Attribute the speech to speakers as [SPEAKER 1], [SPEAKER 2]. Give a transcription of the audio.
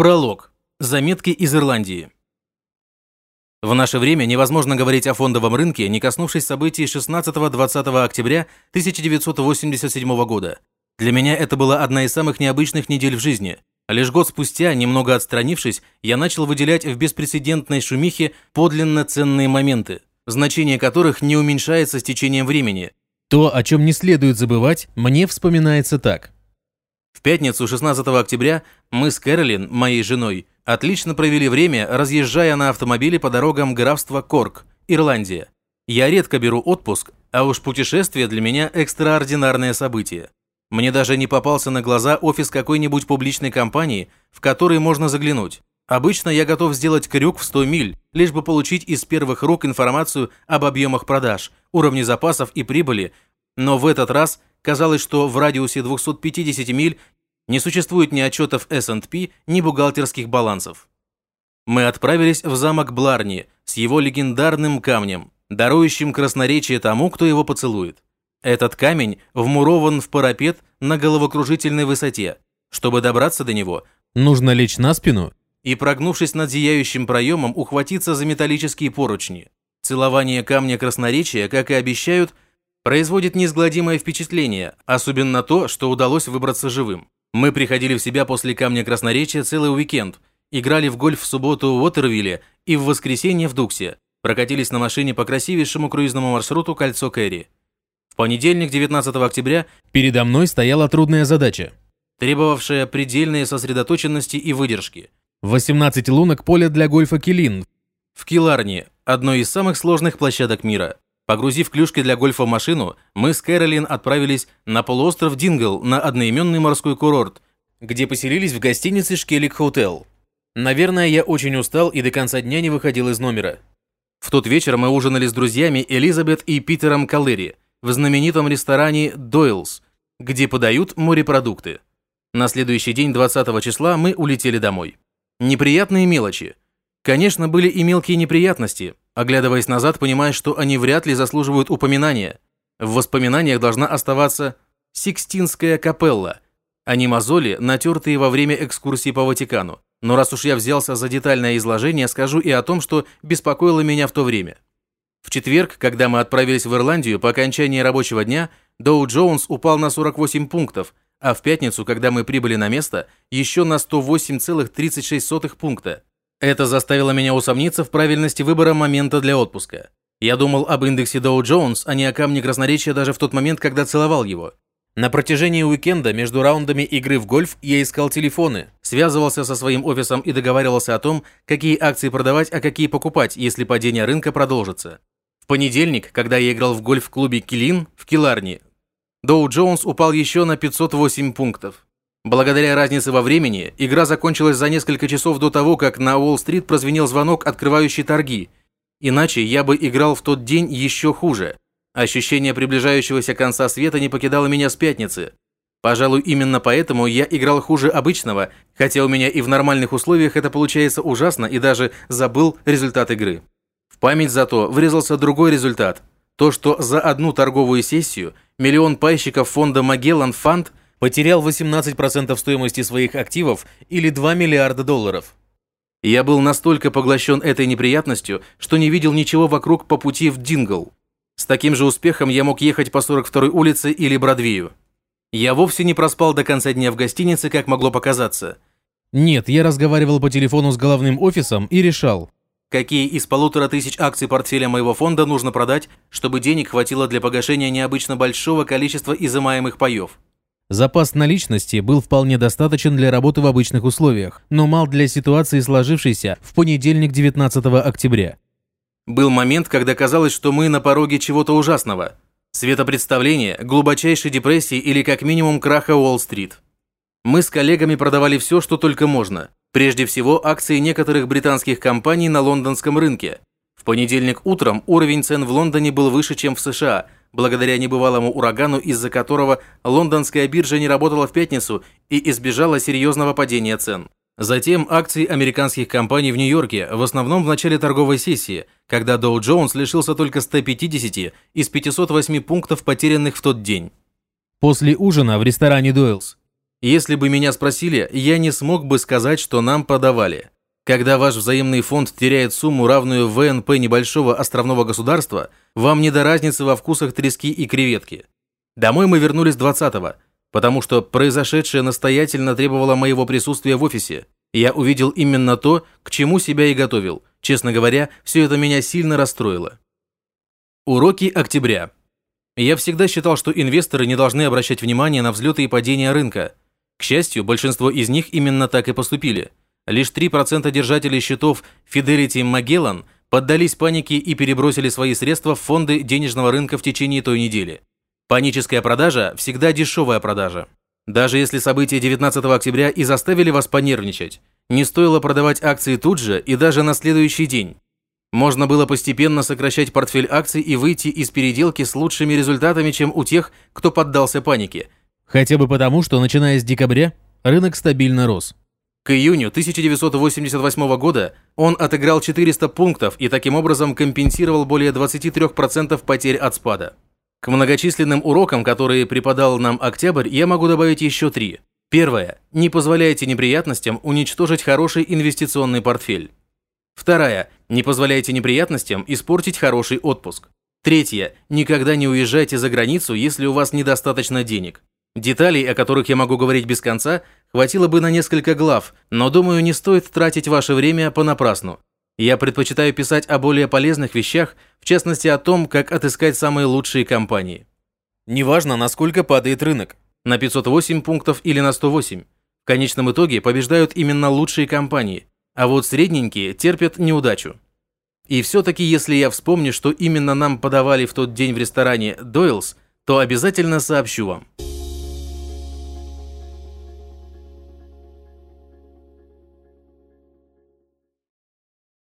[SPEAKER 1] Пролог. Заметки из Ирландии. В наше время невозможно говорить о фондовом рынке, не коснувшись событий 16-20 октября 1987 года. Для меня это была одна из самых необычных недель в жизни. Лишь год спустя, немного отстранившись, я начал выделять в беспрецедентной шумихе подлинно ценные моменты, значение которых не уменьшается с течением времени.
[SPEAKER 2] То, о чем не следует забывать, мне вспоминается так –
[SPEAKER 1] в пятницу 16 октября мы с Кэролин, моей женой, отлично провели время, разъезжая на автомобиле по дорогам графства Корк, Ирландия. Я редко беру отпуск, а уж путешествие для меня экстраординарное событие. Мне даже не попался на глаза офис какой-нибудь публичной компании, в который можно заглянуть. Обычно я готов сделать крюк в 100 миль, лишь бы получить из первых рук информацию об объемах продаж, уровне запасов и прибыли, но в этот раз казалось, что в радиусе 250 миль не существует ни отчетов S&P, ни бухгалтерских балансов. Мы отправились в замок Бларни с его легендарным камнем, дарующим красноречие тому, кто его поцелует. Этот камень вмурован в парапет на головокружительной высоте. Чтобы добраться до него,
[SPEAKER 2] нужно лечь на спину
[SPEAKER 1] и, прогнувшись над зияющим проемом, ухватиться за металлические поручни. Целование камня красноречия, как и обещают, производит неизгладимое впечатление, особенно то, что удалось выбраться живым. Мы приходили в себя после Камня Красноречия целый уикенд, играли в гольф в субботу в Уотервилле и в воскресенье в Дуксе, прокатились на машине по красивейшему круизному маршруту «Кольцо Кэрри». В понедельник, 19 октября,
[SPEAKER 2] передо мной стояла трудная задача,
[SPEAKER 1] требовавшая предельной сосредоточенности и выдержки.
[SPEAKER 2] 18 лунок поля для гольфа Килин
[SPEAKER 1] в Киларне, одной из самых сложных площадок мира. Погрузив клюшки для гольфа в машину, мы с Кэролин отправились на полуостров Дингл на одноименный морской курорт, где поселились в гостинице Шкелик Хотел. Наверное, я очень устал и до конца дня не выходил из номера. В тот вечер мы ужинали с друзьями Элизабет и Питером Каллери в знаменитом ресторане «Дойлс», где подают морепродукты. На следующий день, 20 числа, мы улетели домой. Неприятные мелочи. Конечно, были и мелкие неприятности, Оглядываясь назад, понимаешь, что они вряд ли заслуживают упоминания. В воспоминаниях должна оставаться Сикстинская капелла, а не мозоли, натертые во время экскурсии по Ватикану. Но раз уж я взялся за детальное изложение, скажу и о том, что беспокоило меня в то время. В четверг, когда мы отправились в Ирландию по окончании рабочего дня, Доу Джонс упал на 48 пунктов, а в пятницу, когда мы прибыли на место, еще на 108,36 пункта. Это заставило меня усомниться в правильности выбора момента для отпуска. Я думал об индексе Dow Jones, а не о камне красноречия даже в тот момент, когда целовал его. На протяжении уикенда между раундами игры в гольф я искал телефоны, связывался со своим офисом и договаривался о том, какие акции продавать, а какие покупать, если падение рынка продолжится. В понедельник, когда я играл в гольф-клубе Килин в Киларни, Доу Джонс упал еще на 508 пунктов. Благодаря разнице во времени, игра закончилась за несколько часов до того, как на Уолл-стрит прозвенел звонок, открывающий торги. Иначе я бы играл в тот день еще хуже. Ощущение приближающегося конца света не покидало меня с пятницы. Пожалуй, именно поэтому я играл хуже обычного, хотя у меня и в нормальных условиях это получается ужасно и даже забыл результат игры. В память зато врезался другой результат. То, что за одну торговую сессию миллион пайщиков фонда Magellan Fund – потерял 18% стоимости своих активов или 2 миллиарда долларов. Я был настолько поглощен этой неприятностью, что не видел ничего вокруг по пути в Дингл. С таким же успехом я мог ехать по 42-й улице или Бродвею. Я вовсе не проспал до конца дня в гостинице, как могло показаться.
[SPEAKER 2] Нет, я разговаривал по телефону с головным офисом и решал,
[SPEAKER 1] какие из полутора тысяч акций портфеля моего фонда нужно продать, чтобы денег хватило для погашения необычно большого количества изымаемых паев.
[SPEAKER 2] Запас наличности был вполне достаточен для работы в обычных условиях, но мал для ситуации, сложившейся в понедельник 19 октября.
[SPEAKER 1] Был момент, когда казалось, что мы на пороге чего-то ужасного. Светопредставления, глубочайшей депрессии или как минимум краха Уолл-стрит. Мы с коллегами продавали все, что только можно. Прежде всего, акции некоторых британских компаний на лондонском рынке. В понедельник утром уровень цен в Лондоне был выше, чем в США – благодаря небывалому урагану, из-за которого лондонская биржа не работала в пятницу и избежала серьезного падения цен. Затем акции американских компаний в Нью-Йорке, в основном в начале торговой сессии, когда Dow Jones лишился только 150 из 508 пунктов, потерянных в тот день.
[SPEAKER 2] После ужина в ресторане Дойлс
[SPEAKER 1] Если бы меня спросили, я не смог бы сказать, что нам подавали. Когда ваш взаимный фонд теряет сумму, равную ВНП небольшого островного государства, вам не до разницы во вкусах трески и креветки. Домой мы вернулись 20-го, потому что произошедшее настоятельно требовало моего присутствия в офисе. Я увидел именно то, к чему себя и готовил. Честно говоря, все это меня сильно расстроило. Уроки октября. Я всегда считал, что инвесторы не должны обращать внимание на взлеты и падения рынка. К счастью, большинство из них именно так и поступили. Лишь 3% держателей счетов Fidelity Magellan поддались панике и перебросили свои средства в фонды денежного рынка в течение той недели. Паническая продажа – всегда дешевая продажа. Даже если события 19 октября и заставили вас понервничать, не стоило продавать акции тут же и даже на следующий день. Можно было постепенно сокращать портфель акций и выйти из переделки с лучшими результатами, чем у тех, кто поддался панике.
[SPEAKER 2] Хотя бы потому, что начиная с декабря рынок стабильно рос.
[SPEAKER 1] К июню 1988 года он отыграл 400 пунктов и таким образом компенсировал более 23% потерь от спада. К многочисленным урокам, которые преподал нам октябрь, я могу добавить еще три. Первое. Не позволяйте неприятностям уничтожить хороший инвестиционный портфель. Вторая. Не позволяйте неприятностям испортить хороший отпуск. Третье. Никогда не уезжайте за границу, если у вас недостаточно денег. Деталей, о которых я могу говорить без конца, хватило бы на несколько глав, но думаю, не стоит тратить ваше время понапрасну. Я предпочитаю писать о более полезных вещах, в частности о том, как отыскать самые лучшие компании. Неважно, насколько падает рынок, на 508 пунктов или на 108. В конечном итоге побеждают именно лучшие компании, а вот средненькие терпят неудачу. И все-таки, если я вспомню, что именно нам подавали в тот день в ресторане Дойлс, то обязательно сообщу вам.